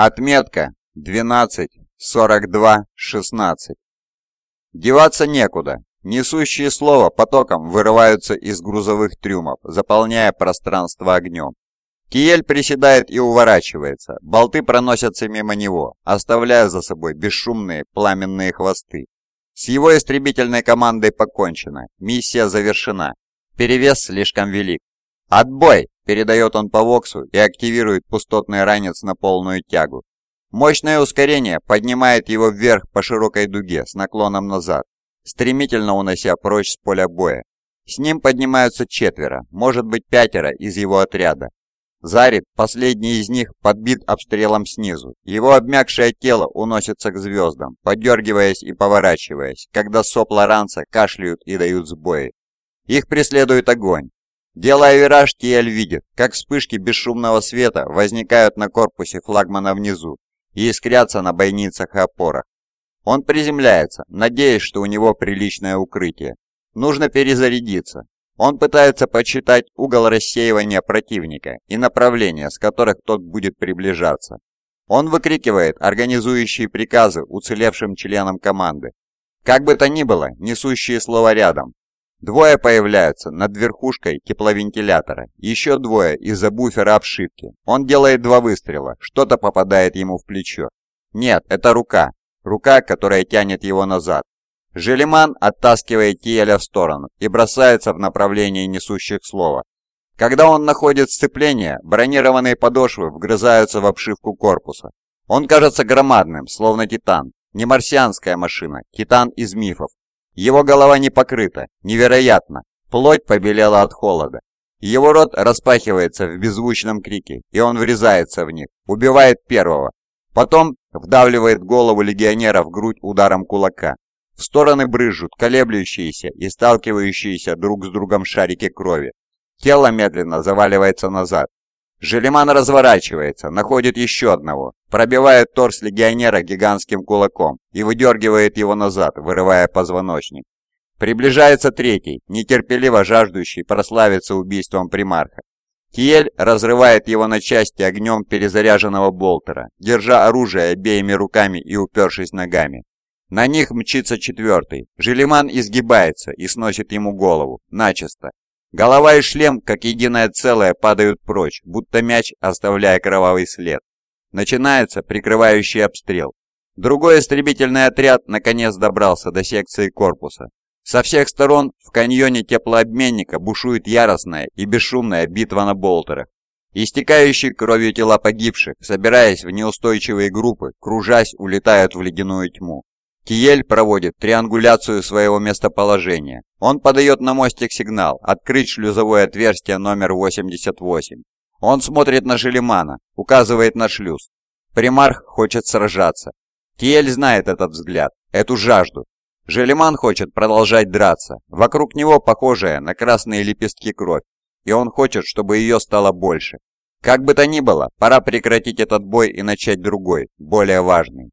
Отметка 12.42.16. Деваться некуда. Несущие слово потоком вырываются из грузовых трюмов, заполняя пространство огнем. Киель приседает и уворачивается, болты проносятся мимо него, оставляя за собой бесшумные пламенные хвосты. С его истребительной командой покончено, миссия завершена, перевес слишком велик. «Отбой!» – передает он по Воксу и активирует пустотный ранец на полную тягу. Мощное ускорение поднимает его вверх по широкой дуге с наклоном назад, стремительно унося прочь с поля боя. С ним поднимаются четверо, может быть пятеро из его отряда. Зарит, последний из них, подбит обстрелом снизу. Его обмякшее тело уносится к звездам, подергиваясь и поворачиваясь, когда сопла ранца кашляют и дают сбои. Их преследует огонь. Делая вираж, Тиэль видит, как вспышки бесшумного света возникают на корпусе флагмана внизу и искрятся на бойницах и опорах. Он приземляется, надеясь, что у него приличное укрытие. Нужно перезарядиться, он пытается подсчитать угол рассеивания противника и направления, с которых тот будет приближаться. Он выкрикивает организующие приказы уцелевшим членам команды. Как бы то ни было, несущие слово рядом. Двое появляются над верхушкой тепловентилятора, еще двое из-за буфера обшивки. Он делает два выстрела, что-то попадает ему в плечо. Нет, это рука. Рука, которая тянет его назад. Желеман оттаскивает Тиеля в сторону и бросается в направлении несущих слова. Когда он находит сцепление, бронированные подошвы вгрызаются в обшивку корпуса. Он кажется громадным, словно титан. Не марсианская машина, титан из мифов. Его голова не покрыта, невероятно. Плоть побелела от холода. Его рот распахивается в беззвучном крике, и он врезается в них, убивает первого. Потом вдавливает голову легионера в грудь ударом кулака. В стороны брызжут колеблющиеся и сталкивающиеся друг с другом шарики крови. Тело медленно заваливается назад. Желеман разворачивается, находит еще одного, пробивает торс легионера гигантским кулаком и выдергивает его назад, вырывая позвоночник. Приближается третий, нетерпеливо жаждущий прославиться убийством примарха. Тиель разрывает его на части огнем перезаряженного болтера, держа оружие обеими руками и упершись ногами. На них мчится четвертый. Желеман изгибается и сносит ему голову, начисто. Голова и шлем, как единое целое, падают прочь, будто мяч, оставляя кровавый след. Начинается прикрывающий обстрел. Другой истребительный отряд наконец добрался до секции корпуса. Со всех сторон в каньоне теплообменника бушует яростная и бесшумная битва на болтерах. Истекающие кровью тела погибших, собираясь в неустойчивые группы, кружась, улетают в ледяную тьму. Киель проводит триангуляцию своего местоположения. Он подает на мостик сигнал «Открыть шлюзовое отверстие номер 88». Он смотрит на Желемана, указывает на шлюз. Примарх хочет сражаться. Киель знает этот взгляд, эту жажду. Желеман хочет продолжать драться. Вокруг него похожая на красные лепестки кровь, и он хочет, чтобы ее стало больше. Как бы то ни было, пора прекратить этот бой и начать другой, более важный.